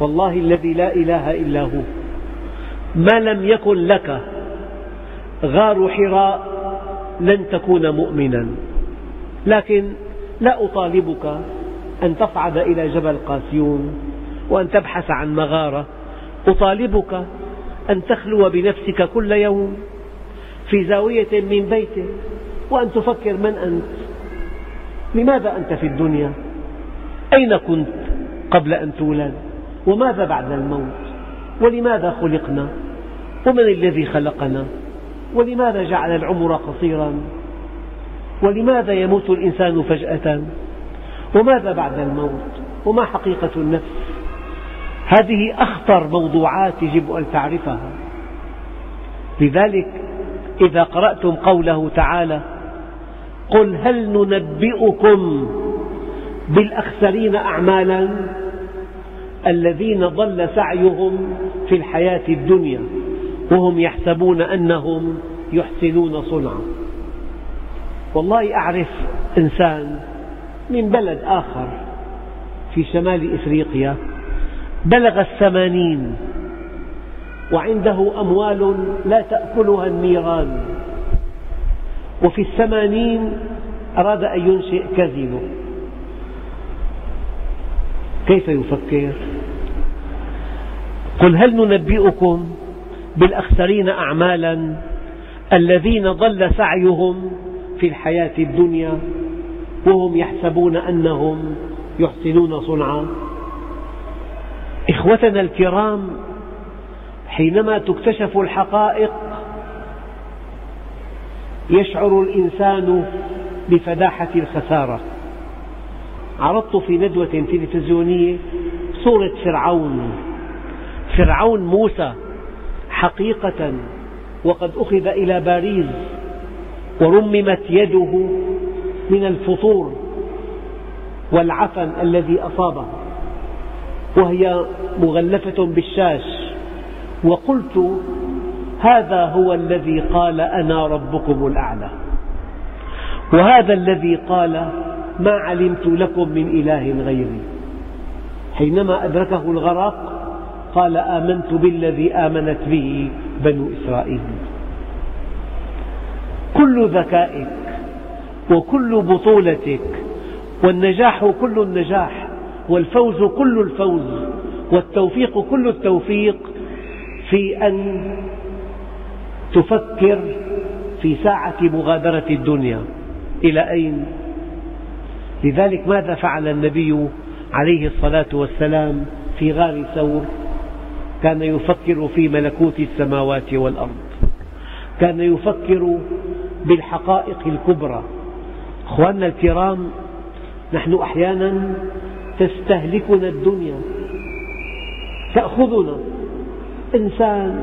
والله الذي لا إله إلا هو. ما لم يكن لك غار حراء لن تكون مؤمنا. لكن لا أطالبك أن تصعد إلى جبل قاسيون وأن تبحث عن مغارة. أطالبك أن تخلو بنفسك كل يوم في زاوية من بيتك وأن تفكر من أنت. لماذا أنت في الدنيا؟ أين كنت قبل أن تولد؟ وماذا بعد الموت؟ ولماذا خلقنا؟ ومن الذي خلقنا؟ ولماذا جعل العمر قصيرا؟ ولماذا يموت الإنسان فجأة؟ وماذا بعد الموت؟ وما حقيقة النفس؟ هذه أخطر موضوعات يجب أن تعرفها. لذلك إذا قرأتم قوله تعالى قل هل ننبئكم بالأخسرين أعمالا؟ الذين ضل سعيهم في الحياة الدنيا وهم يحسبون أنهم يحسنون صنعا. والله أعرف إنسان من بلد آخر في شمال إفريقيا بلغ الثمانين وعنده أموال لا تأكلها النيران وفي الثمانين أراد أن ينشئ كازينو. كيف يفكر؟ قل هل ننبئكم بالأخسرين أعمالا الذين ضل سعيهم في الحياة الدنيا وهم يحسبون أنهم يحسنون صنعا إخوتنا الكرام حينما تكتشف الحقائق يشعر الإنسان بفداحة الخسارة عرضت في ندوة تلفزيونية صورة فرعون. فرعون موسى حقيقة وقد أخذ إلى باريس ورممت يده من الفطور والعفن الذي أصابه. وهي مغلفة بالشاش. وقلت هذا هو الذي قال أنا ربكم الأعلى. وهذا الذي قال ما علمت لكم من إله غيري. حينما أدركه الغرق قال آمنت بالذي آمنت به بنو إسرائيل. كل ذكائك وكل بطولتك والنجاح كل النجاح والفوز كل الفوز والتوفيق كل التوفيق في أن تفكر في ساعة مغادرة الدنيا. إلى أين؟ لذلك ماذا فعل النبي عليه الصلاة والسلام في غار ثور؟ كان يفكر في ملكوت السماوات والأرض. كان يفكر بالحقائق الكبرى. أخواننا الكرام نحن أحيانا تستهلكنا الدنيا. تأخذنا. إنسان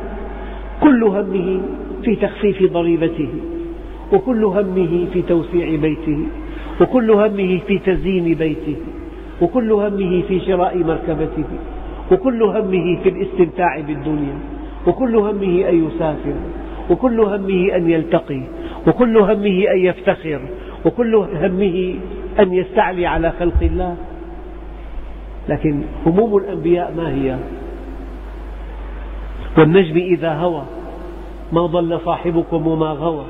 كل همه في تخفيف ضريبته وكل همه في توسيع بيته. وكل همه في تزيين بيته وكل همه في شراء مركبته وكل همه في الاستمتاع بالدنيا وكل همه أن يسافر وكل همه أن يلتقي وكل همه أن يفتخر وكل همه أن يستعلي على خلق الله. لكن هموم الأنبياء ما هي؟ والنجم إذا هوى ما ضل صاحبكم وما غوى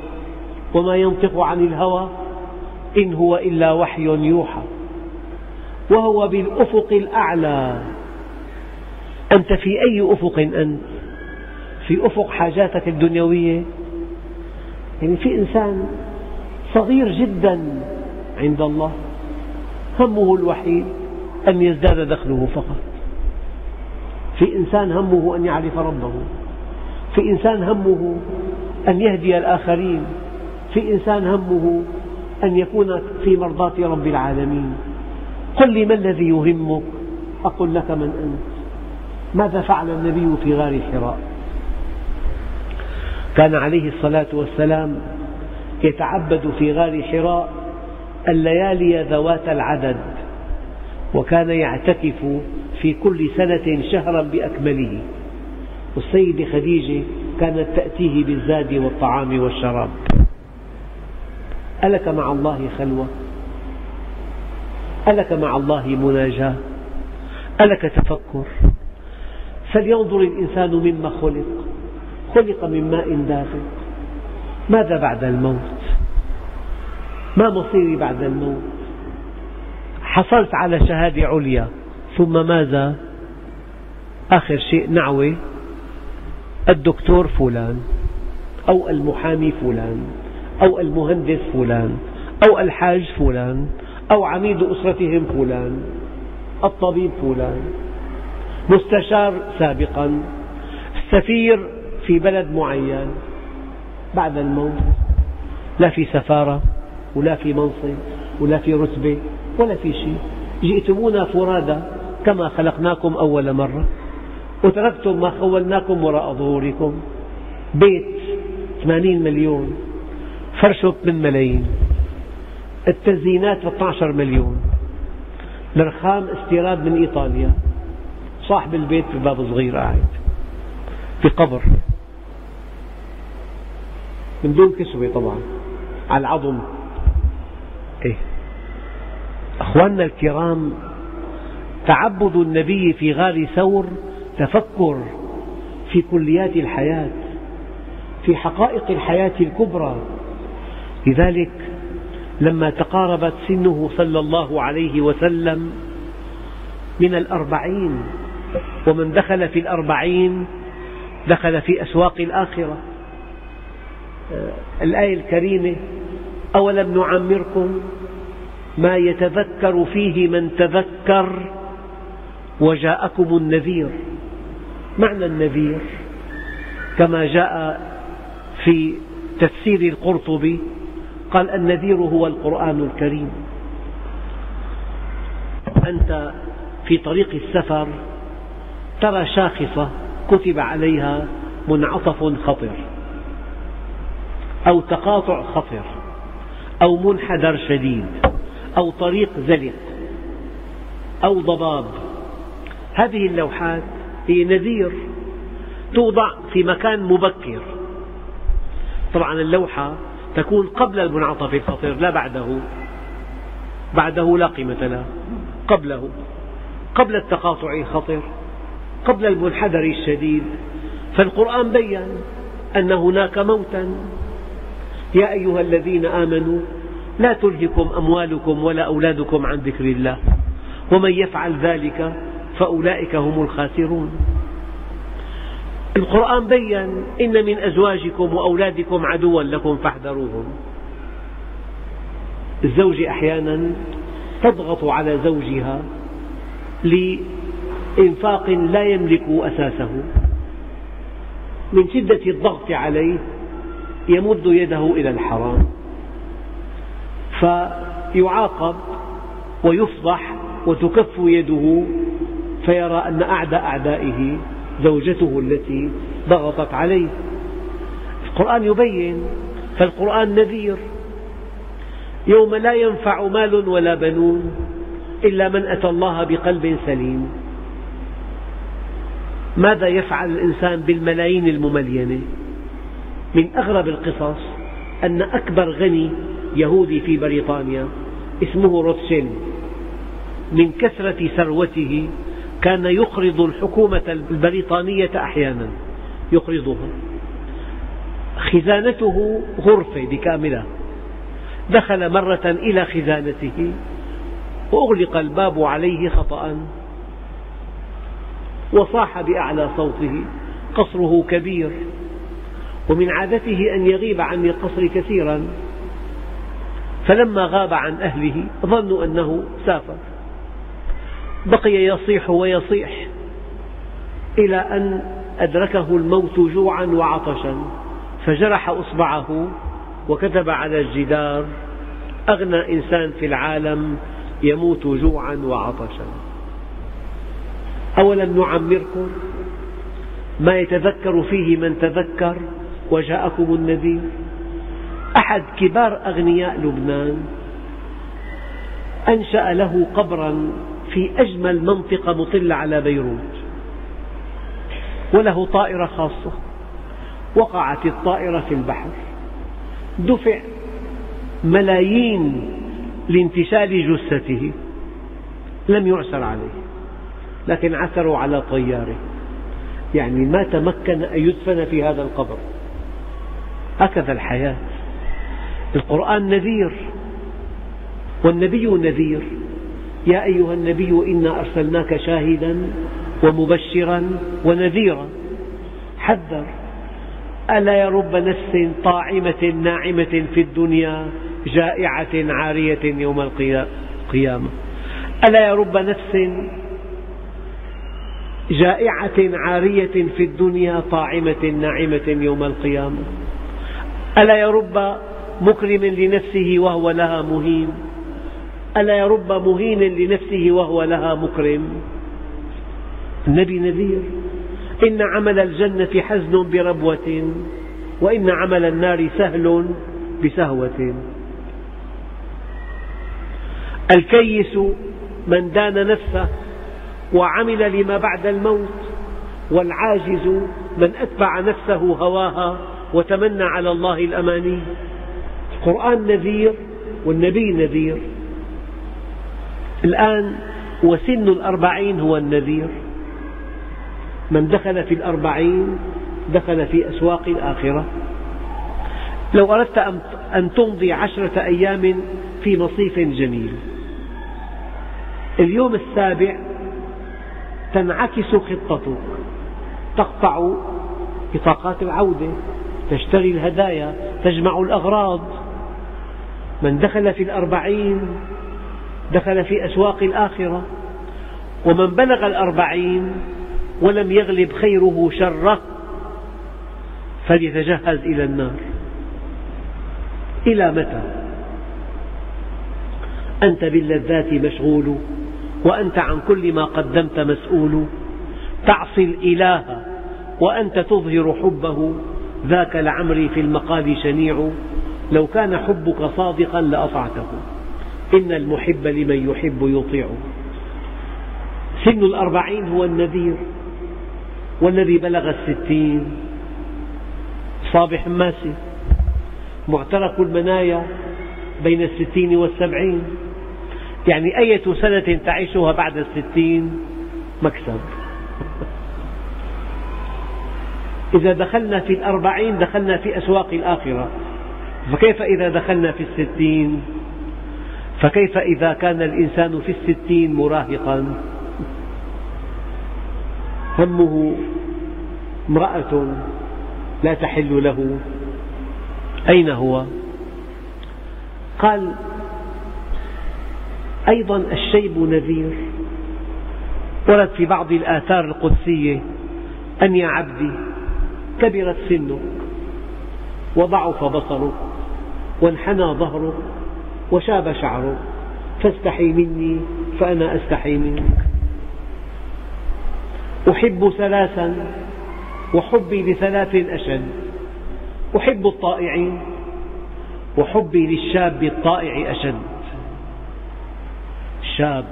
وما ينطق عن الهوى إن هو إلا وحي يوحى وهو بالأفق الأعلى. أنت في أي أفق أنت؟ في أفق حاجاتك الدنيوية؟ يعني في إنسان صغير جدا عند الله همه الوحيد أن يزداد دخله فقط. في إنسان همه أن يعرف ربه. في إنسان همه أن يهدي الآخرين. في إنسان همه أن يكون في مرضاة رب العالمين. قل لي ما الذي يهمك؟ أقول لك من أنت. ماذا فعل النبي في غار حراء؟ كان عليه الصلاة والسلام يتعبد في غار حراء الليالي ذوات العدد وكان يعتكف في كل سنة شهرا بأكمله. والسيدة خديجة كانت تأتيه بالزاد والطعام والشراب. ألك مع الله خلوة؟ ألك مع الله مناجاة؟ ألك تفكر؟ فلينظر الإنسان مما خلق خلق من ماء دافق ماذا بعد الموت؟ ما مصيري بعد الموت؟ حصلت على شهادة عليا ثم ماذا؟ آخر شيء نعوة الدكتور فلان أو المحامي فلان. أو المهندس فلان أو الحاج فلان أو عميد أسرتهم فلان الطبيب فلان مستشار سابقا سفير في بلد معين بعد الموت لا في سفارة ولا في منصب ولا في رتبة ولا في شيء. جئتمونا فرادى كما خلقناكم أول مرة وتركتم ما خولناكم وراء ظهوركم. بيت 80 مليون. فرشه 8 ملايين. التزيينات 12 مليون. الرخام استيراد من إيطاليا. صاحب البيت في باب صغير قاعد. في قبر. من دون كسوة طبعا. على العظم. إيه؟ أخواننا الكرام تعبد النبي في غار ثور تفكر في كليات الحياة في حقائق الحياة الكبرى لذلك لما تقاربت سنه صلى الله عليه وسلم من الأربعين ومن دخل في الأربعين دخل في أسواق الآخرة. آه، الآية الكريمة أولم نعمركم ما يتذكر فيه من تذكر وجاءكم النذير. معنى النذير كما جاء في تفسير القرطبي قال النذير هو القرآن الكريم. أنت في طريق السفر ترى شاخصة كتب عليها منعطف خطر أو تقاطع خطر أو منحدر شديد أو طريق زلق أو ضباب. هذه اللوحات هي نذير توضع في مكان مبكر. طبعا اللوحة تكون قبل المنعطف الخطر لا بعده. بعده لا قيمة له. قبله. قبل التقاطع الخطر قبل المنحدر الشديد. فالقرآن بين أن هناك موتا. يا أيها الذين آمنوا لا تلهكم أموالكم ولا أولادكم عن ذكر الله. ومن يفعل ذلك فأولئك هم الخاسرون. القرآن بين إن من أزواجكم وأولادكم عدوا لكم فاحذروهم. الزوجة أحيانا تضغط على زوجها لإنفاق لا يملك أساسه. من شدة الضغط عليه يمد يده إلى الحرام فيعاقب ويفضح وتكف يده فيرى أن أعدى أعدائه زوجته التي ضغطت عليه. القرآن يبين فالقرآن نذير. يوم لا ينفع مال ولا بنون إلا من أتى الله بقلب سليم. ماذا يفعل الإنسان بالملايين المملينة؟ من أغرب القصص أن أكبر غني يهودي في بريطانيا اسمه روتشيلد من كثرة ثروته كان يقرض الحكومة البريطانية أحيانا. يقرضها خزانته غرفة بكاملة. دخل مرة إلى خزانته وأغلق الباب عليه خطأ وصاح بأعلى صوته. قصره كبير. ومن عادته أن يغيب عن القصر كثيرا. فلما غاب عن أهله ظنوا أنه سافر. بقي يصيح ويصيح إلى أن أدركه الموت جوعا وعطشا فجرح إصبعه وكتب على الجدار أغنى إنسان في العالم يموت جوعا وعطشا. أولم نعمركم؟ ما يتذكر فيه من تذكر وجاءكم النذير. أحد كبار أغنياء لبنان أنشأ له قبرا في أجمل منطقة مطلة على بيروت وله طائرة خاصة وقعت الطائرة في البحر دفع ملايين لانتشال جثته لم يعثر عليه لكن عثروا على طياره. يعني ما تمكن أن يدفن في هذا القبر. هكذا الحياة. القرآن نذير والنبي نذير. يا أيها النبي إنا أرسلناك شاهدا ومبشرا ونذيرا. حذر. ألا يرب نفس طاعمة ناعمة في الدنيا جائعة عارية يوم القيامة. ألا يرب نفس جائعة عارية في الدنيا طاعمة ناعمة يوم القيامة. ألا يرب مكرم لنفسه وهو لها مهين. ألا يرب مهين لنفسه وهو لها مكرم؟ النبي نذير. إن عمل الجنة حزن بربوة وإن عمل النار سهل بسهوة. الكيس من دان نفسه وعمل لما بعد الموت والعاجز من أتبع نفسه هواها وتمنى على الله الأماني. القرآن نذير والنبي نذير. الآن وسن الأربعين هو النذير. من دخل في الأربعين دخل في أسواق الآخرة. لو أردت أن تمضي عشرة أيام في مصيف جميل. اليوم السابع تنعكس خطتك تقطع بطاقات العودة تشتري الهدايا تجمع الأغراض. من دخل في الأربعين دخل في أسواق الآخرة. ومن بلغ الأربعين ولم يغلب خيره شره فليتجهز إلى النار. إلى متى؟ أنت باللذات مشغول وأنت عن كل ما قدمت مسؤول. تعصي الإله وأنت تظهر حبه. ذاك لعمري في المقال شنيع. لو كان حبك صادقا لأطعته. إن المحب لمن يحب يطيع سن الأربعين هو النذير والذي بلغ الستين. صابح ماسي معترك المنايا بين الستين والسبعين. يعني أية سنة تعيشها بعد الستين؟ مكسب. إذا دخلنا في الأربعين دخلنا في أسواق الآخرة. فكيف إذا دخلنا في الستين؟ فكيف إذا كان الإنسان في الستين مراهقا؟ همه امرأة لا تحل له. أين هو؟ قال أيضا الشيب نذير. ورد في بعض الآثار القدسية أن يا عبدي كبرت سنك وضعف بصرك وانحنى ظهرك وشاب شعرك فاستحي مني فأنا أستحي منك. أحب ثلاثا وحبي لثلاث أشد أحب الطائعين وحبي للشاب الطائع أشد. شاب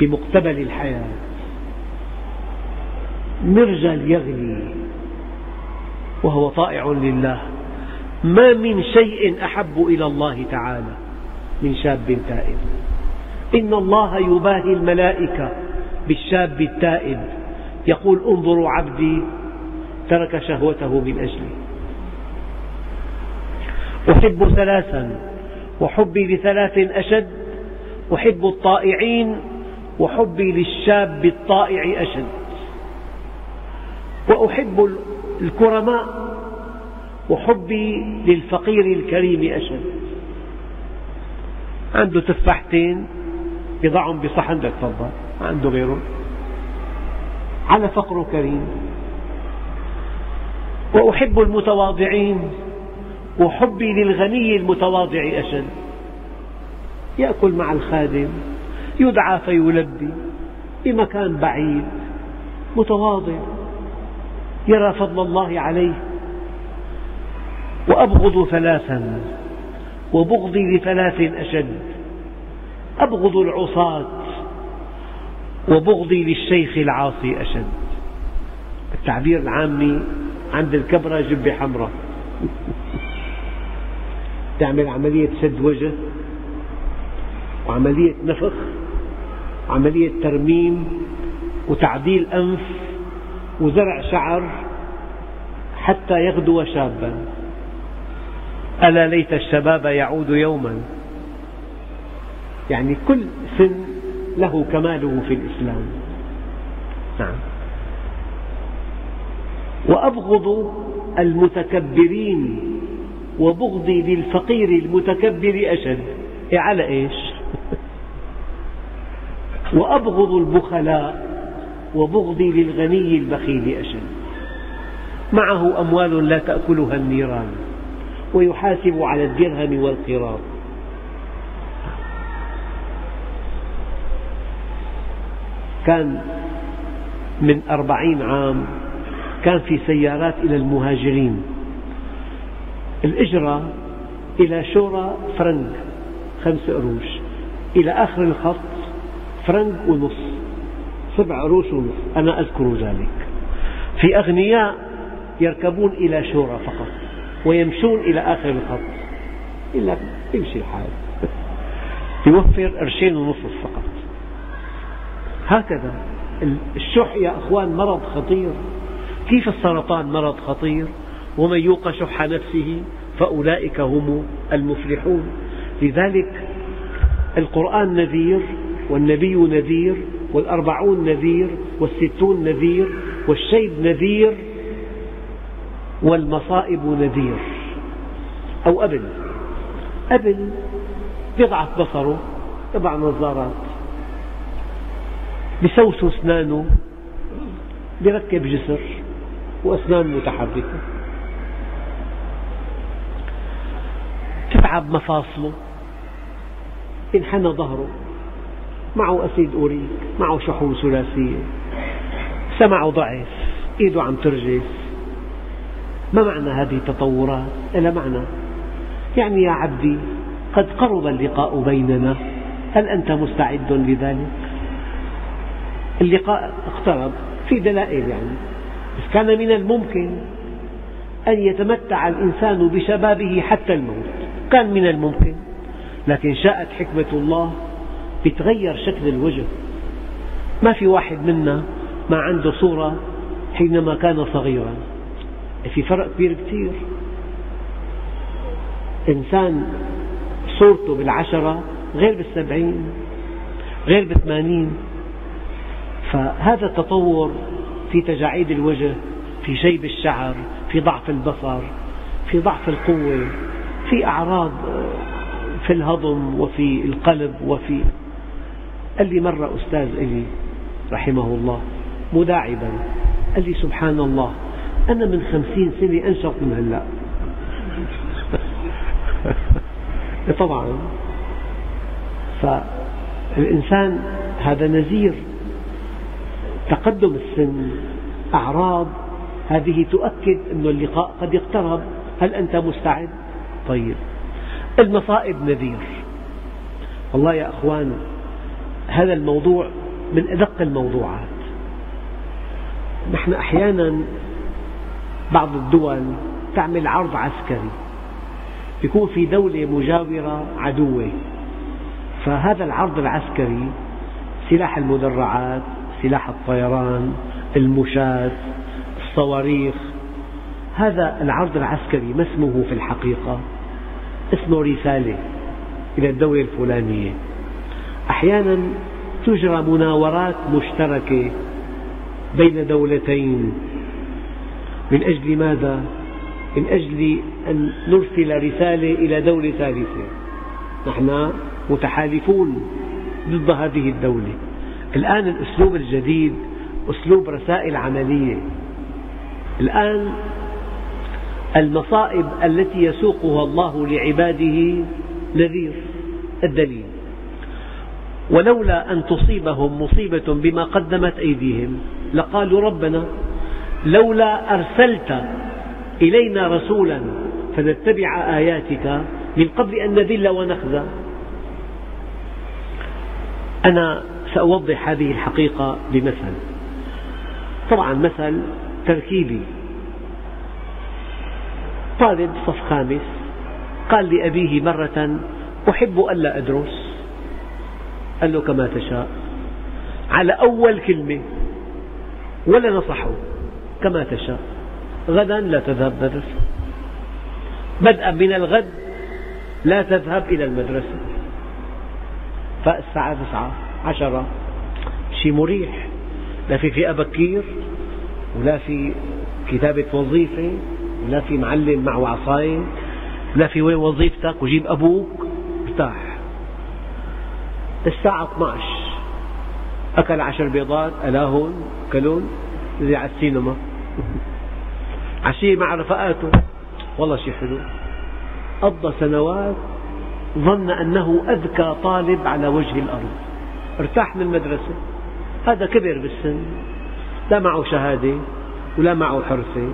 بمقتبل الحياة. مرجل يغلي وهو طائع لله. ما من شيء أحب إلى الله تعالى. من شاب تائب. إن الله يباهي الملائكة بالشاب التائب. يقول انظروا عبدي ترك شهوته من أجلي. أحب ثلاثا وحبي لثلاث أشد أحب الطائعين وحبي للشاب الطائع أشد. وأحب الكرماء وحبي للفقير الكريم أشد. عنده تفاحتين يضعهم بصحن لك تفضل. ما عنده غيرهم. على فقر كريم. وأحب المتواضعين. وحبي للغني المتواضع أشد. يأكل مع الخادم. يدعى فيلبي. بمكان بعيد. متواضع. يرى فضل الله عليه. وأبغض ثلاثا. وبغضي لثلاث أشد. أبغض العصاة وبغضي للشيخ العاصي أشد. التعبير العامي عند الكبرى جبة حمراء. تعمل عملية سد وجه وعملية نفخ وعملية ترميم وتعديل أنف وزرع شعر حتى يغدو شابا. ألا ليت الشباب يعود يوما؟ يعني كل سن له كماله في الإسلام. نعم. وأبغض المتكبرين وبغضي للفقير المتكبر أشد. إيه على إيش؟ وأبغض البخلاء وبغضي للغني البخيل أشد. معه أموال لا تأكلها النيران. ويحاسب على الدرهم والقراط كان من أربعين عام كان في سيارات إلى المهاجرين. الإجرة إلى شورى فرنك خمس قروش. إلى آخر الخط فرنك ونص سبع قروش ونص. أنا أذكر ذلك. في أغنياء يركبون إلى شورى فقط. ويمشون إلى آخر الخط. إلا يمشي الحال. يوفر قرشين ونص فقط. هكذا. الشح يا أخوان مرض خطير. كيف السرطان مرض خطير؟ ومن يوق شح نفسه فأولئك هم المفلحون. لذلك القرآن نذير والنبي نذير والأربعون نذير والستون نذير والشيب نذير والمصائب نذير. أو أبل. أبل بضعف بصره يضع نظارات. بسوسو أسنانه بركب جسر وأسنان متحركة. تتعب مفاصله. انحنى ظهره. معه أسيد أوريك معه شحوم ثلاثية. سمعه ضعف إيده عم ترجف. ما معنى هذه التطورات؟ لها معنى. يعني يا عبدي قد قرب اللقاء بيننا. هل أنت مستعد لذلك؟ اللقاء اقترب. في دلائل يعني. بس كان من الممكن أن يتمتع الإنسان بشبابه حتى الموت. كان من الممكن. لكن شاءت حكمة الله يتغير شكل الوجه. ما في واحد منا ما عنده صورة حينما كان صغيرا. في فرق كبير كثير إنسان صورته بالعشرة غير بالسبعين غير بالثمانين. فهذا التطور في تجاعيد الوجه في شيب الشعر في ضعف البصر في ضعف القوة في أعراض في الهضم وفي القلب وفي قال لي مرة أستاذ إلي رحمه الله مداعبا قال لي سبحان الله أنا من خمسين سنة أنشط من هلأ. طبعا. فالإنسان هذا نذير تقدم السن أعراض هذه تؤكد أن اللقاء قد اقترب هل أنت مستعد؟ طيب. المصائب نذير. والله يا أخوان هذا الموضوع من أدق الموضوعات. نحن أحيانا بعض الدول تعمل عرض عسكري. يكون في دولة مجاورة عدوة. فهذا العرض العسكري سلاح المدرعات سلاح الطيران المشاة الصواريخ هذا العرض العسكري ما اسمه في الحقيقة؟ اسمه رسالة إلى الدولة الفلانية. أحيانا تجرى مناورات مشتركة بين دولتين. من أجل ماذا؟ من أجل أن نرسل رسالة إلى دولة ثالثة. نحن متحالفون ضد هذه الدولة. الآن الأسلوب الجديد أسلوب رسائل عملية. الآن المصائب التي يسوقها الله لعباده نذير الدليل. ولولا أن تصيبهم مصيبة بما قدمت أيديهم لقالوا ربنا لولا أرسلت إلينا رسولا فنتبع آياتك من قبل أن نذل ونخزى. أنا سأوضح هذه الحقيقة بمثل. طبعا مثل تركيبي. طالب صف خامس. قال لأبيه مرة أحب ألا أدرس. قال له كما تشاء. على أول كلمة ولا نصحه. كما تشاء. غدا لا تذهب مدرسة. بدءا من الغد لا تذهب إلى المدرسة. فالساعة تسعة عشرة. شيء مريح. لا في فئة بكير ولا في كتابة وظيفة ولا في معلم معه عصاية ولا في وين وظيفتك وجيب أبوك. ارتاح. الساعة 12 أكل عشر بيضات ألاهن كلون نزل على السينما. عشية مع رفقاته والله شيء حلو. قضى سنوات ظن أنه أذكى طالب على وجه الأرض. ارتاح من المدرسة. هذا كبر بالسن. لا معه شهادة ولا معه حرفة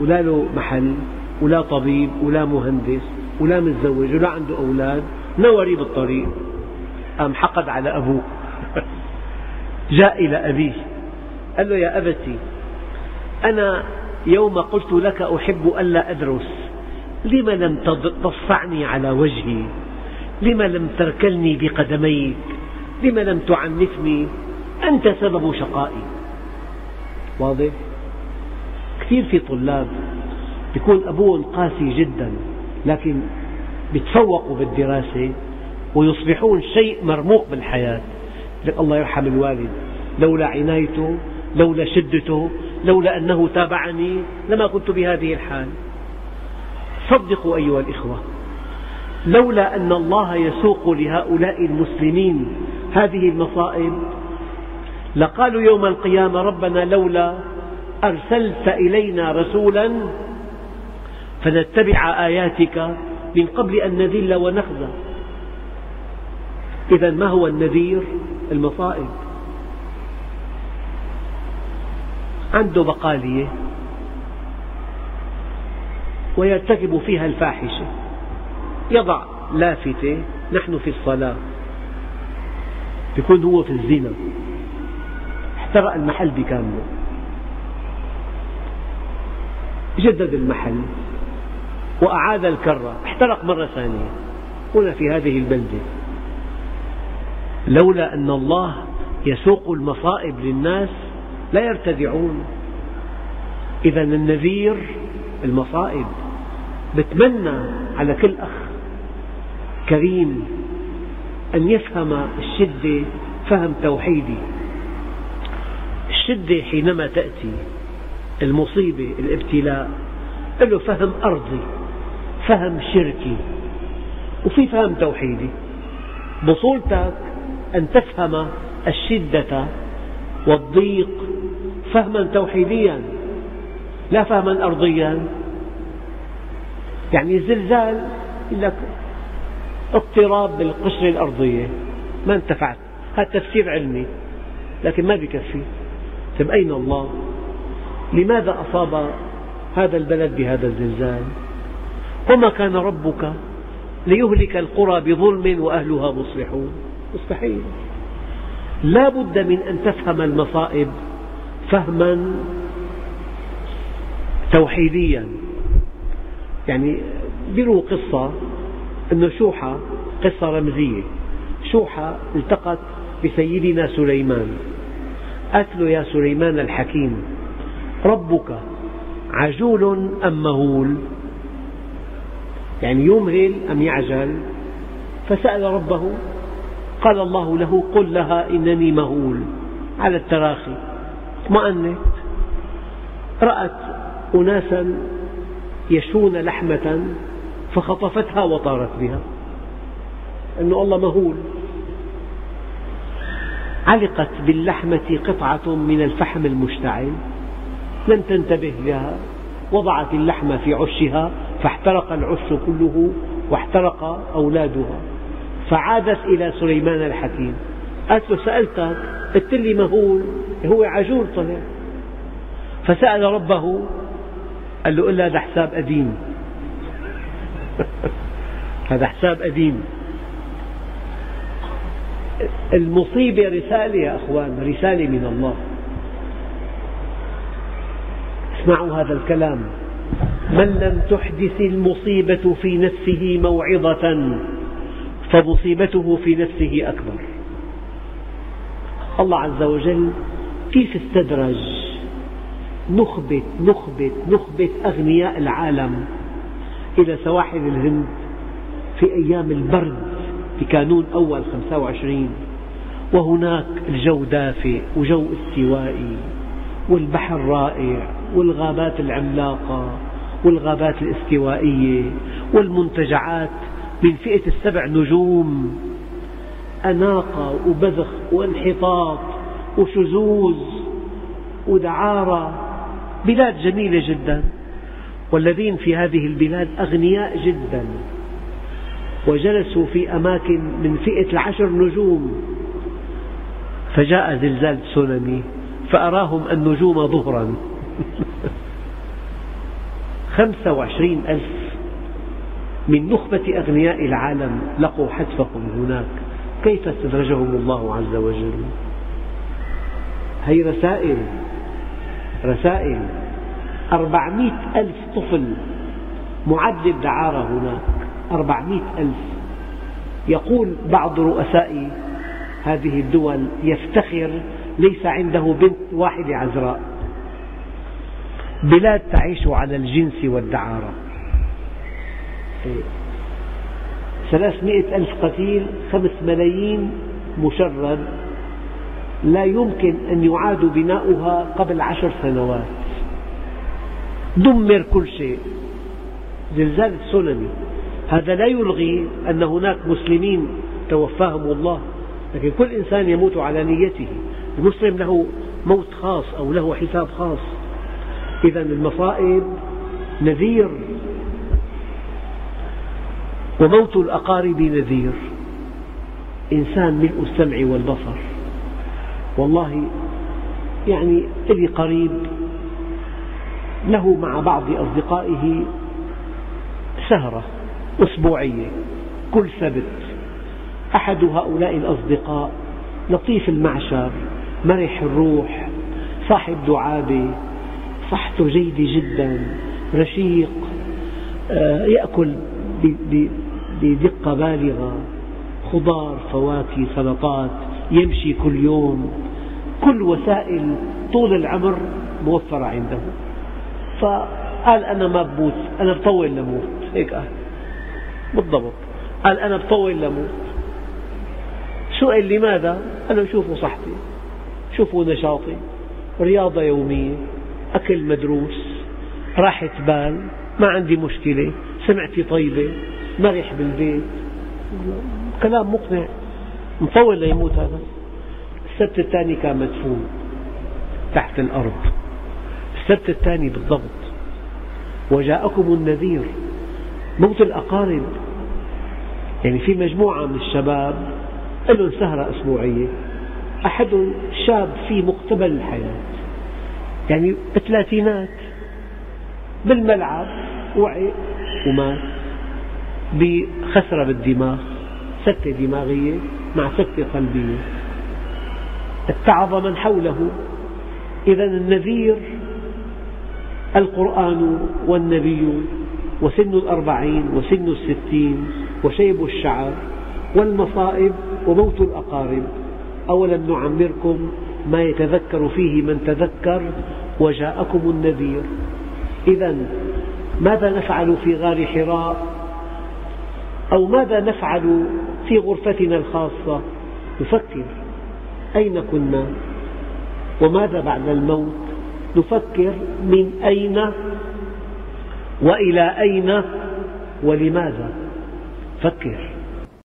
ولا له محل ولا طبيب ولا مهندس ولا متزوج ولا عنده أولاد. نوري بالطريق قام حقد على أبوه. جاء إلى أبيه. قال له يا أبتي أنا يوم قلت لك أحب ألا أدرس لم لم تصفعني على وجهي؟ لم لم تركلني بقدميك؟ لم لم تعنفني؟ أنت سبب شقائي. واضح؟ كثير في طلاب يكون أبوهم قاسي جدا لكن يتفوقوا بالدراسة ويصبحون شيء مرموق بالحياة. الله يرحم الوالد لولا عنايته لولا شدته لولا أنه تابعني لما كنت بهذه الحال. صدقوا أيها الإخوة لولا أن الله يسوق لهؤلاء المسلمين هذه المصائب لقالوا يوم القيامة ربنا لولا أرسلت إلينا رسولا فنتبع آياتك من قبل أن نذل ونخزى. إذا ما هو النذير؟ المصائب. عنده بقالية ويرتكب فيها الفاحشة. يضع لافتة نحن في الصلاة. يكون هو في الزنا. احترق المحل بكامله. جدد المحل. وأعاد الكرة. احترق مرة ثانية. هنا في هذه البلدة. لولا أن الله يسوق المصائب للناس لا يرتدعون. إذا النذير المصائب. بتمنى على كل أخ كريم أن يفهم الشدة فهم توحيدي. الشدة حينما تأتي المصيبة الابتلاء له فهم أرضي فهم شركي وفي فهم توحيدي. بطولتك أن تفهم الشدة والضيق فهما توحيديا لا فهما أرضيا. يعني الزلزال يقول لك اضطراب بالقشرة الأرضية. ما انتفعت. هذا تفسير علمي لكن ما بكفي. طيب أين الله؟ لماذا أصاب هذا البلد بهذا الزلزال؟ وما كان ربك ليهلك القرى بظلم وأهلها مصلحون؟ مستحيل. لا بد من أن تفهم المصائب. فهما توحيديا. يعني بيروا قصة أن شوحة قصة رمزية. شوحة التقت بسيدنا سليمان. قالت له يا سليمان الحكيم. ربك عجول أم مهول؟ يعني يمهل أم يعجل؟ فسأل ربه. قال الله له قل لها إنني مهول. على التراخي. اطمأنت رأت أناسا يشون لحمة فخطفتها وطارت بها. أن الله مهول. علقت باللحمة قطعة من الفحم المشتعل. لم تنتبه لها. وضعت اللحم في عشها فاحترق العش كله واحترق أولادها. فعادت إلى سليمان الحكيم. قالت له سألتك قلت لي مهول هو؟ عجول طلع. فسأل ربه قال له إلا هذا حساب قديم. هذا حساب قديم. المصيبة رسالة يا أخوان رسالة من الله. اسمعوا هذا الكلام. من لم تحدث المصيبة في نفسه موعظة فمصيبته في نفسه أكبر. الله عز وجل كيف استدرج نخبة نخبة نخبة أغنياء العالم إلى سواحل الهند في أيام البرد في كانون أول 25 وهناك الجو دافئ وجو استوائي والبحر رائع والغابات العملاقة والغابات الاستوائية والمنتجعات من فئة السبع نجوم أناقة وبذخ وانحطاط وشذوذ ودعارة. بلاد جميلة جدا والذين في هذه البلاد أغنياء جدا. وجلسوا في أماكن من فئة العشر نجوم. فجاء زلزال تسونامي فأراهم النجوم ظهرا. خمسة وعشرين ألف من نخبة أغنياء العالم لقوا حتفهم هناك. كيف استدرجهم الله عز وجل؟ هذه رسائل رسائل. أربعمائة ألف طفل معد الدعارة هناك. أربعمائة ألف. يقول بعض رؤساء هذه الدول يفتخر ليس عنده بنت واحدة عذراء. بلاد تعيش على الجنس والدعارة. ثلاثمئة ألف قتيل خمس ملايين مشرد. لا يمكن أن يعاد بناؤها قبل عشر سنوات. دمر كل شيء. زلزال تسونامي هذا لا يلغي أن هناك مسلمين توفاهم الله لكن كل إنسان يموت على نيته. المسلم له موت خاص أو له حساب خاص. إذا المصائب نذير. وموت الأقارب نذير. إنسان ملء السمع والبصر. والله يعني لي قريب له مع بعض أصدقائه سهرة أسبوعية. كل سبت أحد هؤلاء الأصدقاء لطيف المعشر مرح الروح صاحب دعابة صحته جيدة جدا رشيق آه، يأكل بدقة بالغة. خضار فواكه سلطات يمشي كل يوم. كل وسائل طول العمر موفرة عنده. فقال أنا ما بموت أنا بطول لموت هيك قال. بالضبط. قال أنا بطول لموت سئل لماذا؟ أنا شوفوا صحتي. شوفوا نشاطي. رياضة يومية. أكل مدروس. راحة بال. ما عندي مشكلة. سمعتي طيبة مرح بالبيت. كلام مقنع. مطول ليموت هذا. السبت الثاني كان مدفون. تحت الأرض. السبت الثاني بالضبط. وجاءكم النذير. موت الأقارب. يعني في مجموعة من الشباب لهم سهرة أسبوعية. أحدهم شاب في مقتبل الحياة. يعني بالثلاثينات بالملعب وعي ومات بخسرة بالدماغ سكتة دماغية مع سكتة قلبية. اتعظ من حوله. إذا النذير القرآن والنبي وسن الأربعين وسن الستين وشيب الشعر والمصائب وموت الأقارب. أولم نعمركم ما يتذكر فيه من تذكر وجاءكم النذير. إذا ماذا نفعل في غار حراء؟ أو ماذا نفعل في غرفتنا الخاصة؟ نفكر. أين كنا؟ وماذا بعد الموت؟ نفكر من أين وإلى أين ولماذا؟ فكر.